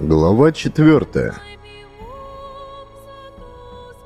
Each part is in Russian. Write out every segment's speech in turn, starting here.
Глава четвертая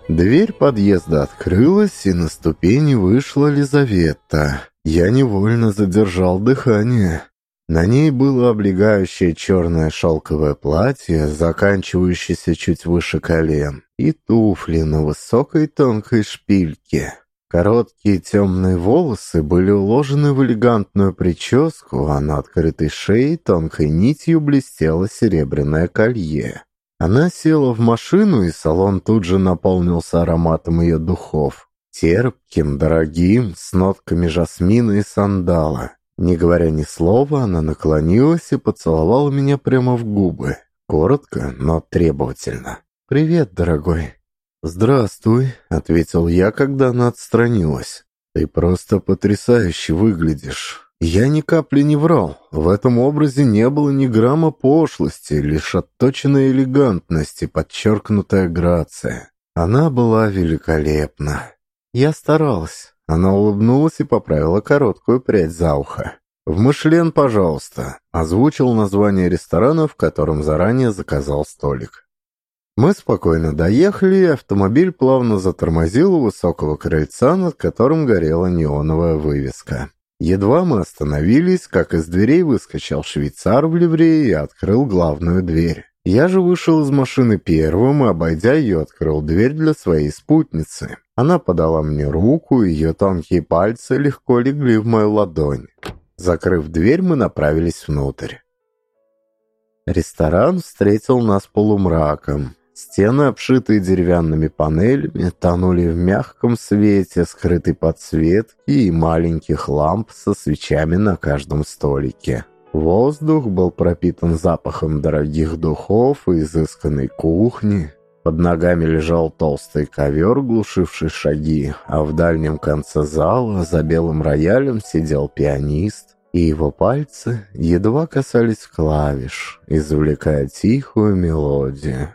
Дверь подъезда открылась, и на ступени вышла Лизавета. Я невольно задержал дыхание. На ней было облегающее черное шелковое платье, заканчивающееся чуть выше колен, и туфли на высокой тонкой шпильке. Короткие темные волосы были уложены в элегантную прическу, а на открытой шее тонкой нитью блестело серебряное колье. Она села в машину, и салон тут же наполнился ароматом ее духов. Терпким, дорогим, с нотками жасмина и сандала. Не говоря ни слова, она наклонилась и поцеловала меня прямо в губы. Коротко, но требовательно. «Привет, дорогой». «Здравствуй», — ответил я, когда она отстранилась. «Ты просто потрясающе выглядишь». Я ни капли не врал. В этом образе не было ни грамма пошлости, лишь отточенная элегантность и подчеркнутая грация. Она была великолепна. Я старалась. Она улыбнулась и поправила короткую прядь за ухо. «В Мышлен, пожалуйста», — озвучил название ресторана, в котором заранее заказал столик. Мы спокойно доехали, и автомобиль плавно затормозил у высокого крыльца, над которым горела неоновая вывеска. Едва мы остановились, как из дверей выскочил швейцар в ливрее и открыл главную дверь. Я же вышел из машины первым и, обойдя ее, открыл дверь для своей спутницы. Она подала мне руку, ее тонкие пальцы легко легли в мою ладонь. Закрыв дверь, мы направились внутрь. Ресторан встретил нас полумраком. Стены, обшитые деревянными панелями, тонули в мягком свете скрытой подсветки и маленьких ламп со свечами на каждом столике. Воздух был пропитан запахом дорогих духов и изысканной кухни. Под ногами лежал толстый ковер, глушивший шаги, а в дальнем конце зала за белым роялем сидел пианист, и его пальцы едва касались клавиш, извлекая тихую мелодию.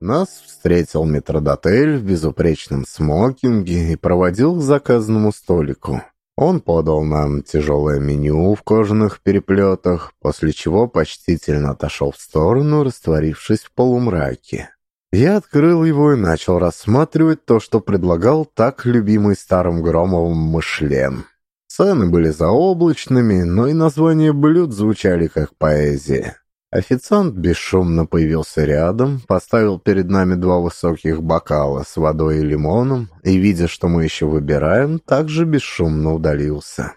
Нас встретил метродотель в безупречном смокинге и проводил к заказанному столику. Он подал нам тяжелое меню в кожаных переплетах, после чего почтительно отошел в сторону, растворившись в полумраке. Я открыл его и начал рассматривать то, что предлагал так любимый старым Громовым Мышлен. Цены были заоблачными, но и названия блюд звучали как поэзия. Официант бесшумно появился рядом, поставил перед нами два высоких бокала с водой и лимоном, и, видя, что мы еще выбираем, также бесшумно удалился.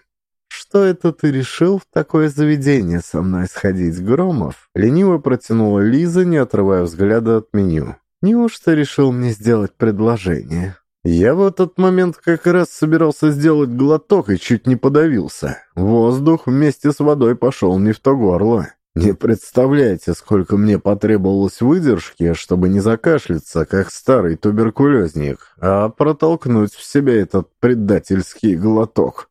«Что это ты решил в такое заведение со мной сходить, Громов?» Лениво протянула Лиза, не отрывая взгляда от меню. «Неужто решил мне сделать предложение?» Я в этот момент как раз собирался сделать глоток и чуть не подавился. Воздух вместе с водой пошел не в то горло. Не представляете, сколько мне потребовалось выдержки, чтобы не закашляться, как старый туберкулезник, а протолкнуть в себя этот предательский глоток.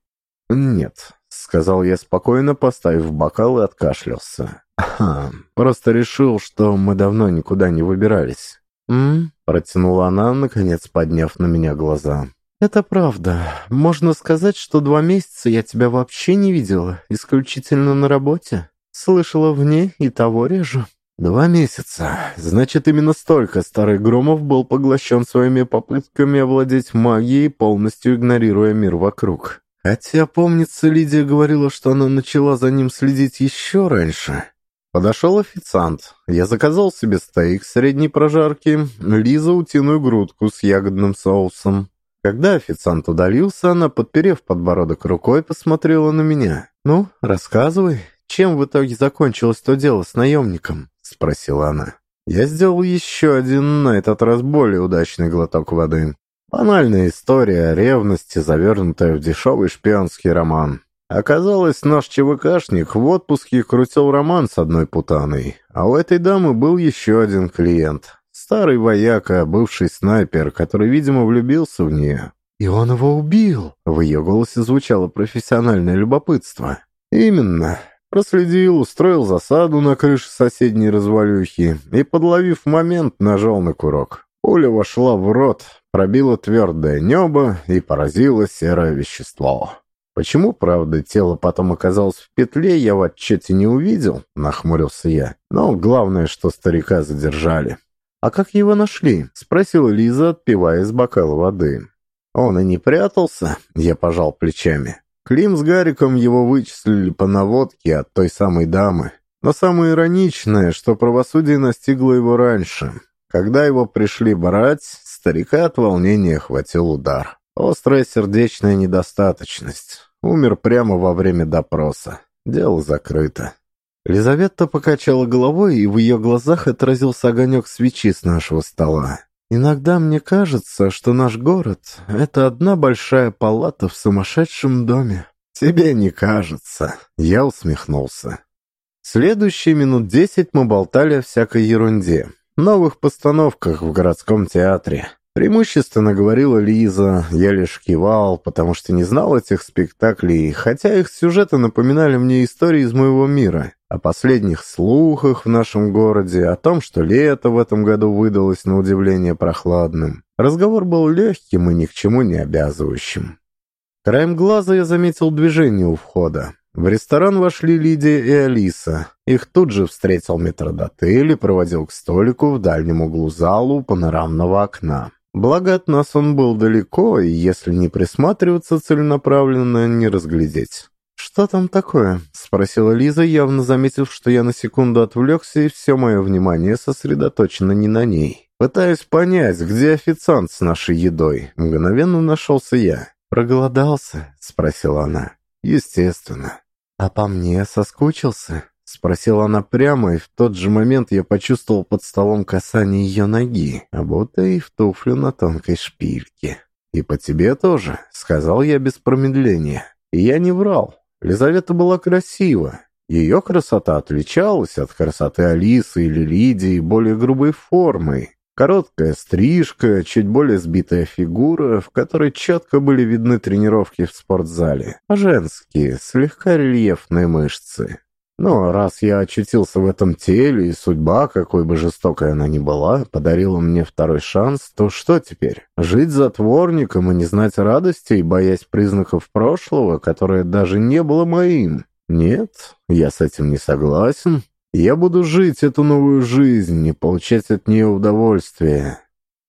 «Нет», — сказал я спокойно, поставив бокал и откашлялся. «Ага, просто решил, что мы давно никуда не выбирались». «М?», протянула она, наконец подняв на меня глаза. «Это правда. Можно сказать, что два месяца я тебя вообще не видела, исключительно на работе». Слышала вне и того реже. Два месяца. Значит, именно столько старый Громов был поглощен своими попытками овладеть магией, полностью игнорируя мир вокруг. Хотя, помнится, Лидия говорила, что она начала за ним следить еще раньше. Подошел официант. Я заказал себе стейк средней прожарки, Лиза утиную грудку с ягодным соусом. Когда официант удалился, она, подперев подбородок рукой, посмотрела на меня. «Ну, рассказывай, чем в итоге закончилось то дело с наемником?» — спросила она. Я сделал еще один, на этот раз более удачный глоток воды. Банальная история о ревности, завернутая в дешевый шпионский роман. Оказалось, наш ЧВКшник в отпуске крутил роман с одной путаной, а у этой дамы был еще один клиент. Старый вояка, бывший снайпер, который, видимо, влюбился в нее. «И он его убил!» В ее голосе звучало профессиональное любопытство. «Именно. Проследил, устроил засаду на крыше соседней развалюхи и, подловив момент, нажал на курок. Пуля вошла в рот, пробила твердое небо и поразила серое вещество. Почему, правда, тело потом оказалось в петле, я в отчете не увидел, нахмурился я. Но главное, что старика задержали. «А как его нашли?» — спросила Лиза, отпивая из бокала воды. «Он и не прятался», — я пожал плечами. Клим с Гариком его вычислили по наводке от той самой дамы. Но самое ироничное, что правосудие настигло его раньше. Когда его пришли брать, старика от волнения хватил удар. Острая сердечная недостаточность. Умер прямо во время допроса. Дело закрыто. Лизавета покачала головой, и в ее глазах отразился огонек свечи с нашего стола. «Иногда мне кажется, что наш город — это одна большая палата в сумасшедшем доме». «Тебе не кажется», — я усмехнулся. Следующие минут десять мы болтали о всякой ерунде. Новых постановках в городском театре. Преимущественно говорила Лиза, я лишь кивал, потому что не знал этих спектаклей, хотя их сюжеты напоминали мне истории из моего мира. О последних слухах в нашем городе, о том, что лето в этом году выдалось на удивление прохладным. Разговор был легким и ни к чему не обязывающим. Краем глаза я заметил движение у входа. В ресторан вошли Лидия и Алиса. Их тут же встретил метродотель и проводил к столику в дальнем углу зала у панорамного окна. Благо от нас он был далеко, и если не присматриваться целенаправленно, не разглядеть. «Что там такое?» — спросила Лиза, явно заметив, что я на секунду отвлекся, и все мое внимание сосредоточено не на ней. Пытаясь понять, где официант с нашей едой, мгновенно нашелся я. «Проголодался?» — спросила она. «Естественно». «А по мне соскучился?» — спросила она прямо, и в тот же момент я почувствовал под столом касание ее ноги, а будто и в туфлю на тонкой шпильке. «И по тебе тоже», — сказал я без промедления. И я не врал. Лизавета была красива. Ее красота отличалась от красоты Алисы или Лидии более грубой формой, Короткая стрижка, чуть более сбитая фигура, в которой четко были видны тренировки в спортзале. Женские, слегка рельефные мышцы. Но раз я очутился в этом теле, и судьба, какой бы жестокой она ни была, подарила мне второй шанс, то что теперь? Жить затворником и не знать радости, и боясь признаков прошлого, которое даже не было моим? Нет, я с этим не согласен. Я буду жить эту новую жизнь и получать от нее удовольствие.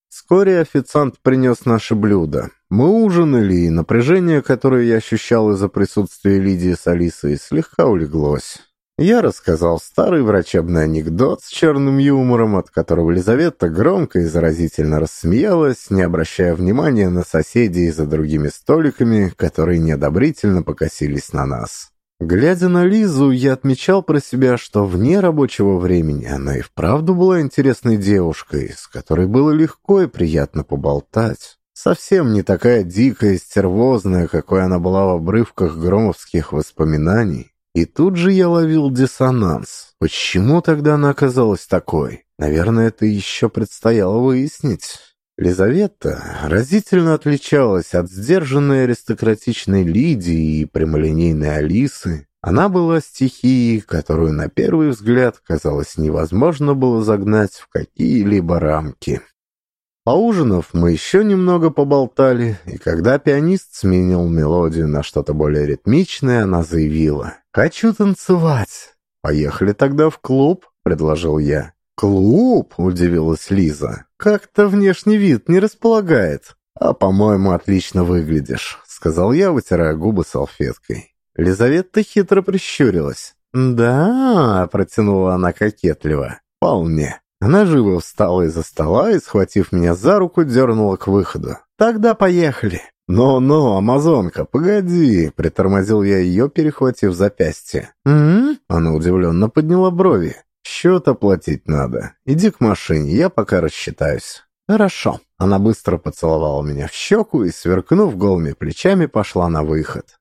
Вскоре официант принес наше блюдо. Мы ужинали, и напряжение, которое я ощущал из-за присутствия Лидии с Алисой, слегка улеглось. Я рассказал старый врачебный анекдот с черным юмором, от которого Елизавета громко и заразительно рассмеялась, не обращая внимания на соседей за другими столиками, которые неодобрительно покосились на нас. Глядя на Лизу, я отмечал про себя, что вне рабочего времени она и вправду была интересной девушкой, с которой было легко и приятно поболтать. Совсем не такая дикая и стервозная, какой она была в обрывках громовских воспоминаний. И тут же я ловил диссонанс. Почему тогда она оказалась такой? Наверное, это еще предстояло выяснить. Лизавета разительно отличалась от сдержанной аристократичной Лидии и прямолинейной Алисы. Она была стихией, которую на первый взгляд, казалось, невозможно было загнать в какие-либо рамки. Поужинав, мы еще немного поболтали, и когда пианист сменил мелодию на что-то более ритмичное, она заявила «Хочу танцевать». «Поехали тогда в клуб», — предложил я. «Клуб?» — удивилась Лиза. «Как-то внешний вид не располагает». «А, по-моему, отлично выглядишь», — сказал я, вытирая губы салфеткой. Лизавета хитро прищурилась. «Да», — протянула она кокетливо, — «вполне». Она живо встала из-за стола и, схватив меня за руку, дернула к выходу. «Тогда поехали». «Но-но, амазонка, погоди!» — притормозил я ее, перехватив запястье. «М-м-м?» Она удивленно подняла брови. «Счет оплатить надо. Иди к машине, я пока рассчитаюсь». «Хорошо». Она быстро поцеловала меня в щеку и, сверкнув голыми плечами, пошла на выход.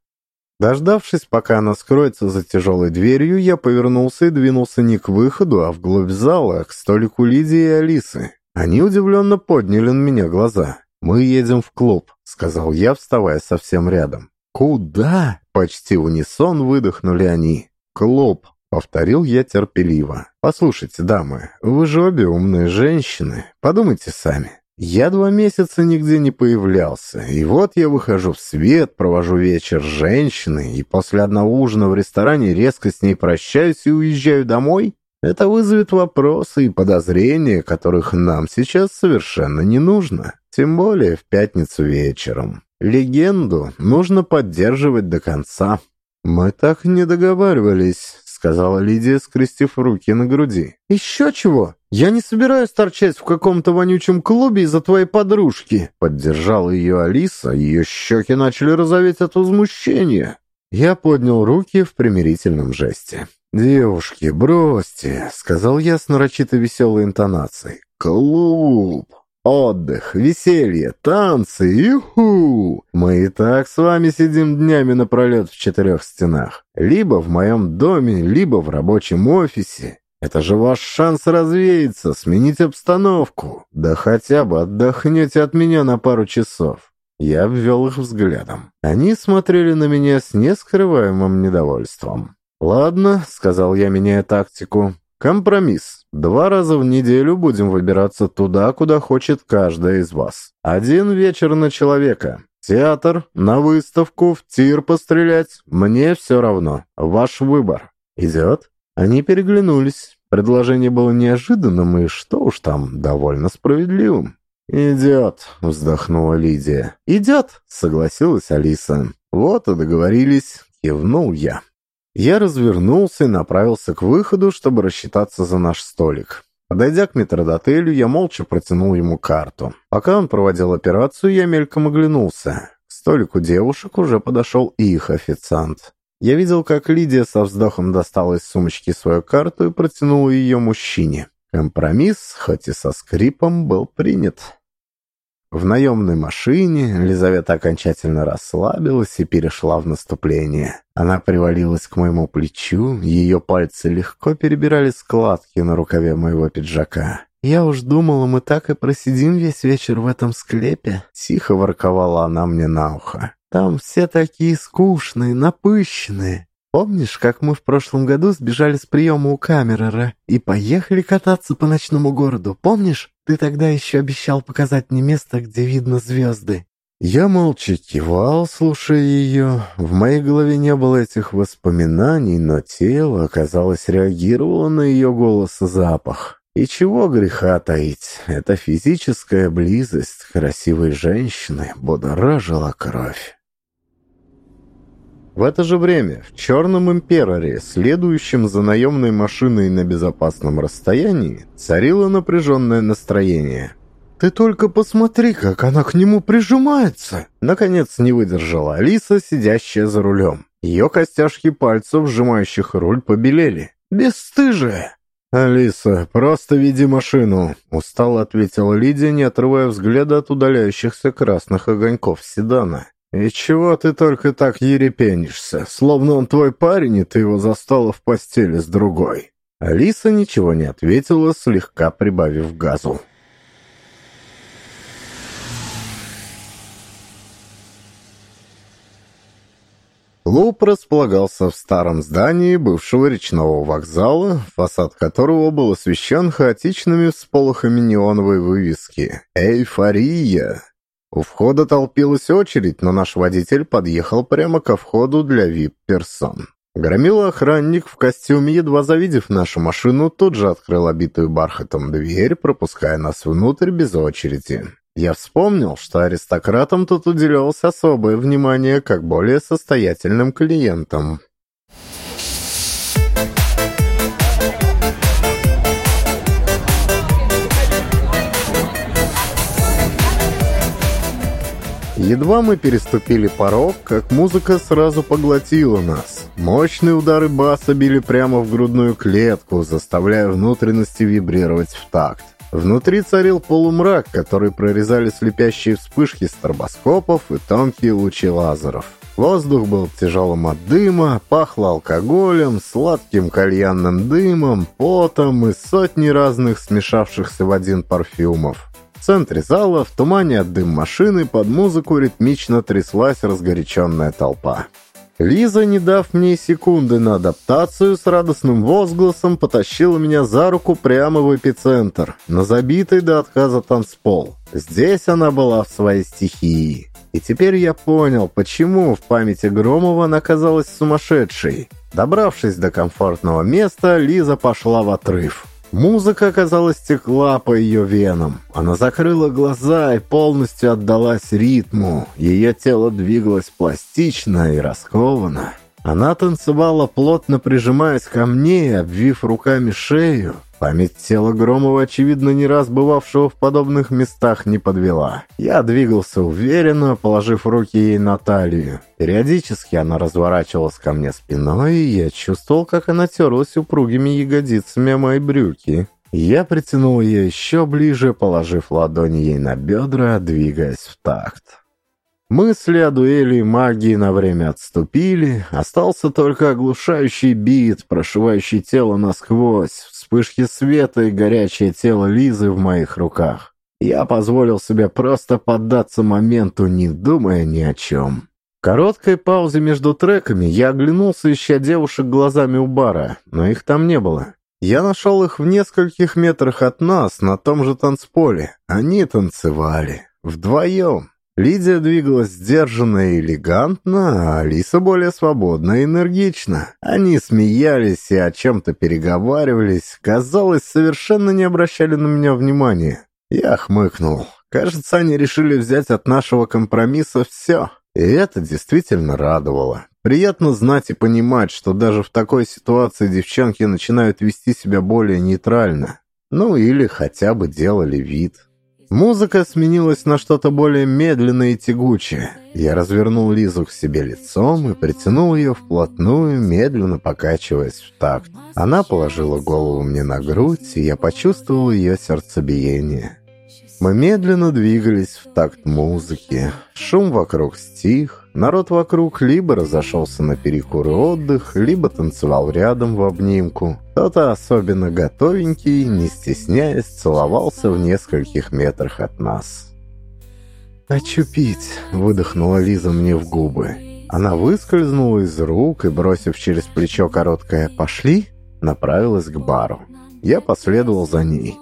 Дождавшись, пока она скроется за тяжелой дверью, я повернулся и двинулся не к выходу, а вглубь зала, к столику Лидии и Алисы. Они удивленно подняли на меня глаза. «Мы едем в клуб», — сказал я, вставая совсем рядом. «Куда?» — почти в унисон выдохнули они. «Клуб», Повторил я терпеливо. «Послушайте, дамы, вы же обе умные женщины. Подумайте сами. Я два месяца нигде не появлялся, и вот я выхожу в свет, провожу вечер с женщиной, и после одного ужина в ресторане резко с ней прощаюсь и уезжаю домой? Это вызовет вопросы и подозрения, которых нам сейчас совершенно не нужно. Тем более в пятницу вечером. Легенду нужно поддерживать до конца. «Мы так не договаривались», — сказала Лидия, скрестив руки на груди. «Еще чего? Я не собираюсь торчать в каком-то вонючем клубе из-за твоей подружки», — поддержала ее Алиса, ее щеки начали розоветь от возмущения. Я поднял руки в примирительном жесте. «Девушки, бросьте», — сказал я с нарочито веселой интонацией. «Клуб! Отдых, веселье, танцы, юху! Мы и так с вами сидим днями напролет в четырех стенах. Либо в моем доме, либо в рабочем офисе. Это же ваш шанс развеяться, сменить обстановку. Да хотя бы отдохнете от меня на пару часов». Я ввел их взглядом. Они смотрели на меня с нескрываемым недовольством. «Ладно», — сказал я, меняя тактику. «Компромисс. Два раза в неделю будем выбираться туда, куда хочет каждая из вас. Один вечер на человека. Театр, на выставку, в тир пострелять. Мне все равно. Ваш выбор. Идет?» Они переглянулись. Предложение было неожиданным и, что уж там, довольно справедливым. «Идет», — вздохнула Лидия. «Идет», — согласилась Алиса. «Вот и договорились», — кивнул я. Я развернулся и направился к выходу, чтобы рассчитаться за наш столик. Подойдя к метродотелю, я молча протянул ему карту. Пока он проводил операцию, я мельком оглянулся. К столику девушек уже подошел их официант. Я видел, как Лидия со вздохом достала из сумочки свою карту и протянула ее мужчине. Компромисс, хоть и со скрипом, был принят. В наемной машине Лизавета окончательно расслабилась и перешла в наступление. Она привалилась к моему плечу, ее пальцы легко перебирали складки на рукаве моего пиджака. «Я уж думала, мы так и просидим весь вечер в этом склепе», — тихо ворковала она мне на ухо. «Там все такие скучные, напыщенные. Помнишь, как мы в прошлом году сбежали с приема у Камерера и поехали кататься по ночному городу? Помнишь? Ты тогда еще обещал показать мне место, где видно звезды». Я молча кивал, слушая ее. В моей голове не было этих воспоминаний, но тело, казалось, реагировало на ее голос и запах. И чего греха таить, эта физическая близость красивой женщины будоражила кровь. В это же время в Черном Импераре, следующем за наемной машиной на безопасном расстоянии, царило напряженное настроение. «Ты только посмотри, как она к нему прижимается!» Наконец не выдержала Алиса, сидящая за рулем. Ее костяшки пальцев, сжимающих руль, побелели. «Бесстыжая!» «Алиса, просто веди машину», — устало ответила Лидия, не отрывая взгляда от удаляющихся красных огоньков седана. «И чего ты только так ерепенишься? Словно он твой парень, и ты его застала в постели с другой». Алиса ничего не ответила, слегка прибавив газу. Клуб располагался в старом здании бывшего речного вокзала, фасад которого был освещен хаотичными всполохами неоновой вывески «Эйфория». У входа толпилась очередь, но наш водитель подъехал прямо ко входу для вип-персон. Громила охранник в костюме, едва завидев нашу машину, тут же открыл обитую бархатом дверь, пропуская нас внутрь без очереди. Я вспомнил, что аристократам тут уделялось особое внимание как более состоятельным клиентам. Едва мы переступили порог, как музыка сразу поглотила нас. Мощные удары баса били прямо в грудную клетку, заставляя внутренности вибрировать в такт. Внутри царил полумрак, который прорезали слепящие вспышки стробоскопов и тонкие лучи лазеров. Воздух был тяжелым от дыма, пахло алкоголем, сладким кальянным дымом, потом и сотни разных смешавшихся в один парфюмов. В центре зала, в тумане от дым машины, под музыку ритмично тряслась разгоряченная толпа. Лиза, не дав мне секунды на адаптацию, с радостным возгласом потащила меня за руку прямо в эпицентр, на забитый до отказа танцпол. Здесь она была в своей стихии. И теперь я понял, почему в памяти Громова она казалась сумасшедшей. Добравшись до комфортного места, Лиза пошла в отрыв. Музыка, оказалось, текла по ее венам. Она закрыла глаза и полностью отдалась ритму. Ее тело двигалось пластично и раскованно. Она танцевала, плотно прижимаясь ко мне и обвив руками шею. Память тела Громова, очевидно, не раз бывавшего в подобных местах, не подвела. Я двигался уверенно, положив руки ей на талию. Периодически она разворачивалась ко мне спиной, и я чувствовал, как она терлась упругими ягодицами о мои брюки. Я притянул ее еще ближе, положив ладони ей на бедра, двигаясь в такт. Мысли о дуэли и магии на время отступили, остался только оглушающий бит, прошивающий тело насквозь, вспышки света и горячее тело Лизы в моих руках. Я позволил себе просто поддаться моменту, не думая ни о чем. В короткой паузе между треками я оглянулся, ища девушек глазами у бара, но их там не было. Я нашел их в нескольких метрах от нас, на том же танцполе. Они танцевали. Вдвоем. Лидия двигалась сдержанно и элегантно, а Алиса более свободно и энергично. Они смеялись и о чем-то переговаривались, казалось, совершенно не обращали на меня внимания. Я хмыкнул. Кажется, они решили взять от нашего компромисса все. И это действительно радовало. Приятно знать и понимать, что даже в такой ситуации девчонки начинают вести себя более нейтрально. Ну или хотя бы делали вид. Музыка сменилась на что-то более медленное и тягучее. Я развернул Лизу к себе лицом и притянул ее вплотную, медленно покачиваясь в такт. Она положила голову мне на грудь, и я почувствовал ее сердцебиение. Мы медленно двигались в такт музыки. Шум вокруг стих. Народ вокруг либо разошелся на перекур и отдых, либо танцевал рядом в обнимку. Кто-то особенно готовенький, не стесняясь, целовался в нескольких метрах от нас. «Хочу пить», — выдохнула Лиза мне в губы. Она выскользнула из рук и, бросив через плечо короткое «пошли», направилась к бару. Я последовал за ней.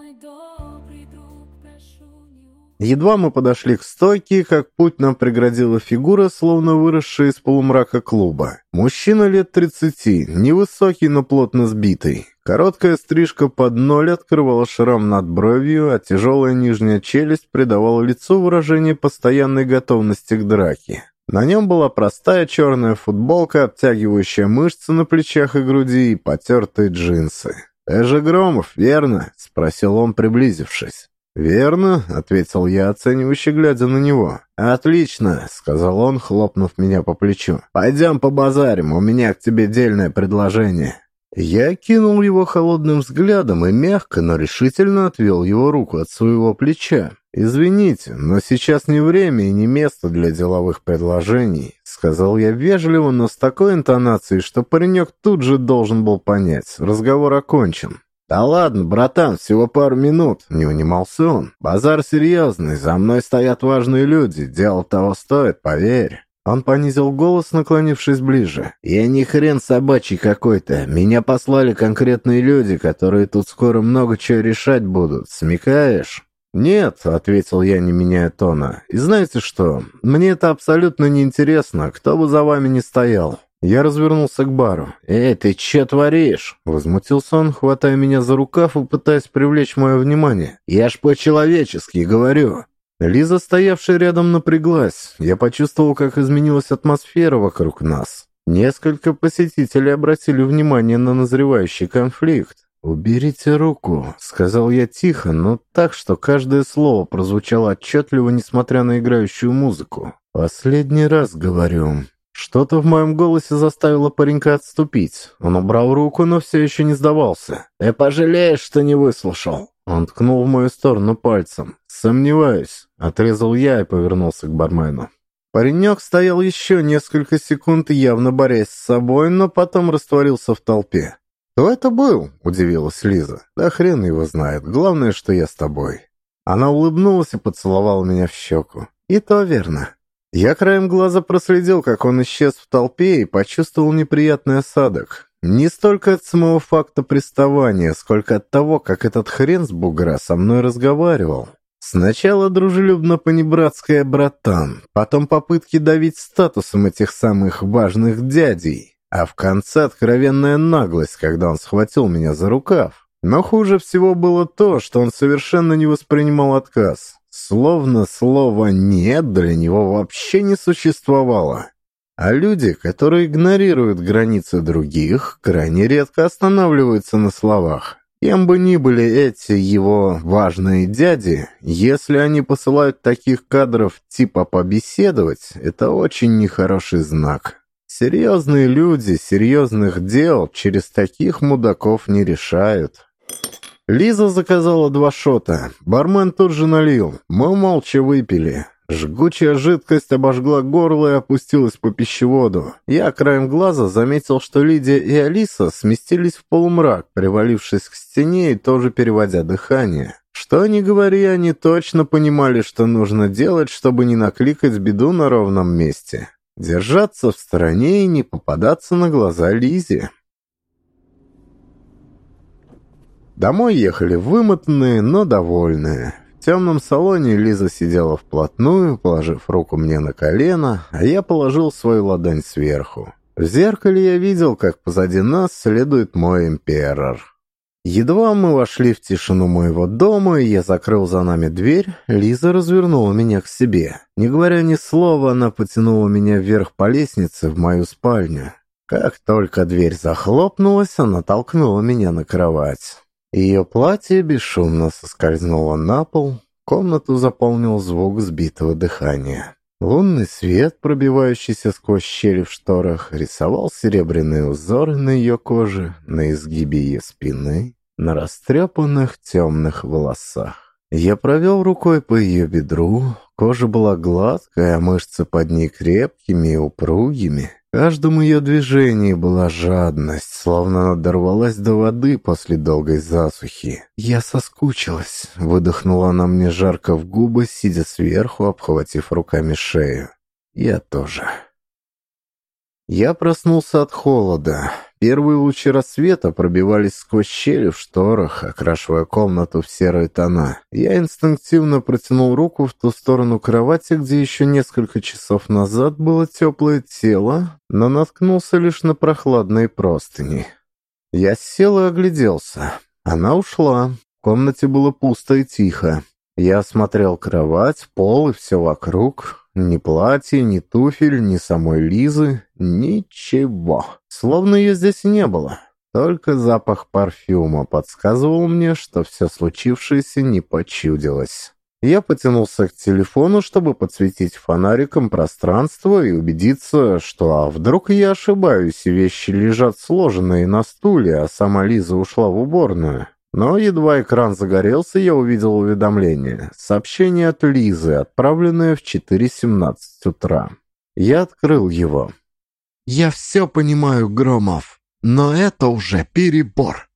Едва мы подошли к стойке, как путь нам преградила фигура, словно выросшая из полумрака клуба. Мужчина лет тридцати, невысокий, но плотно сбитый. Короткая стрижка под ноль открывала шрам над бровью, а тяжелая нижняя челюсть придавала лицу выражение постоянной готовности к драке. На нем была простая черная футболка, обтягивающая мышцы на плечах и груди и потертые джинсы. «Ты же Громов, верно?» — спросил он, приблизившись. «Верно», — ответил я, оценивающе глядя на него. «Отлично», — сказал он, хлопнув меня по плечу. «Пойдем побазарим, у меня к тебе дельное предложение». Я кинул его холодным взглядом и мягко, но решительно отвел его руку от своего плеча. «Извините, но сейчас не время и не место для деловых предложений», — сказал я вежливо, но с такой интонацией, что паренек тут же должен был понять. Разговор окончен. «Да ладно, братан, всего пару минут», — не унимался он. «Базар серьезный, за мной стоят важные люди, дело того стоит, поверь». Он понизил голос, наклонившись ближе. «Я не хрен собачий какой-то. Меня послали конкретные люди, которые тут скоро много чего решать будут. Смекаешь?» «Нет», — ответил я, не меняя тона. «И знаете что? Мне это абсолютно неинтересно, кто бы за вами ни стоял. Я развернулся к бару. «Эй, ты че творишь?» Возмутился он, хватая меня за рукав и пытаясь привлечь мое внимание. «Я ж по-человечески говорю». Лиза, стоявшая рядом, напряглась. Я почувствовал, как изменилась атмосфера вокруг нас. Несколько посетителей обратили внимание на назревающий конфликт. «Уберите руку», — сказал я тихо, но так, что каждое слово прозвучало отчетливо, несмотря на играющую музыку. «Последний раз говорю, что-то в моем голосе заставило паренька отступить. Он убрал руку, но все еще не сдавался. «Ты пожалеешь, что не выслушал!» Он ткнул в мою сторону пальцем. «Сомневаюсь», — отрезал я и повернулся к бармену. Паренек стоял еще несколько секунд, явно борясь с собой, но потом растворился в толпе. «Кто это был?» — удивилась Лиза. «Да хрен его знает. Главное, что я с тобой». Она улыбнулась и поцеловала меня в щеку. «И то верно. Я краем глаза проследил, как он исчез в толпе и почувствовал неприятный осадок. Не столько от самого факта приставания, сколько от того, как этот хрен с бугра со мной разговаривал. Сначала дружелюбно-понебратское «братан», потом попытки давить статусом этих самых важных дядей, а в конце откровенная наглость, когда он схватил меня за рукав. Но хуже всего было то, что он совершенно не воспринимал отказ. Словно слово «нет» для него вообще не существовало. А люди, которые игнорируют границы других, крайне редко останавливаются на словах. Кем бы ни были эти его важные дяди, если они посылают таких кадров типа побеседовать, это очень нехороший знак. Серьезные люди серьезных дел через таких мудаков не решают. Лиза заказала два шота. Бармен тут же налил. Мы молча выпили. Жгучая жидкость обожгла горло и опустилась по пищеводу. Я краем глаза заметил, что Лидия и Алиса сместились в полумрак, привалившись к стене и тоже переводя дыхание. Что ни говори, они точно понимали, что нужно делать, чтобы не накликать беду на ровном месте. Держаться в стороне и не попадаться на глаза Лизе. Домой ехали вымотанные, но довольные темном салоне Лиза сидела вплотную, положив руку мне на колено, а я положил свою ладонь сверху. В зеркале я видел, как позади нас следует мой имперор. Едва мы вошли в тишину моего дома, и я закрыл за нами дверь, Лиза развернула меня к себе. Не говоря ни слова, она потянула меня вверх по лестнице в мою спальню. Как только дверь захлопнулась, она толкнула меня на кровать. Ее платье бесшумно соскользнуло на пол, комнату заполнил звук сбитого дыхания. Лунный свет, пробивающийся сквозь щели в шторах, рисовал серебряные узоры на ее коже, на изгибе ее спины, на растрепанных темных волосах. Я провел рукой по ее бедру, кожа была гладкая, а мышцы под ней крепкими и упругими каждом ее движении была жадность, словно она дорвалась до воды после долгой засухи. «Я соскучилась», — выдохнула она мне жарко в губы, сидя сверху, обхватив руками шею. «Я тоже». Я проснулся от холода. Первые лучи рассвета пробивались сквозь щели в шторах, окрашивая комнату в серые тона. Я инстинктивно протянул руку в ту сторону кровати, где еще несколько часов назад было теплое тело, но наткнулся лишь на прохладные простыни. Я сел и огляделся. Она ушла. В комнате было пусто и тихо. Я осмотрел кровать, пол и все вокруг. Ни платья, ни туфель, ни самой Лизы, ничего. Словно ее здесь не было. Только запах парфюма подсказывал мне, что все случившееся не почудилось. Я потянулся к телефону, чтобы подсветить фонариком пространство и убедиться, что а вдруг я ошибаюсь, вещи лежат сложенные на стуле, а сама Лиза ушла в уборную. Но едва экран загорелся, я увидел уведомление. Сообщение от Лизы, отправленное в 4.17 утра. Я открыл его. «Я все понимаю, Громов, но это уже перебор.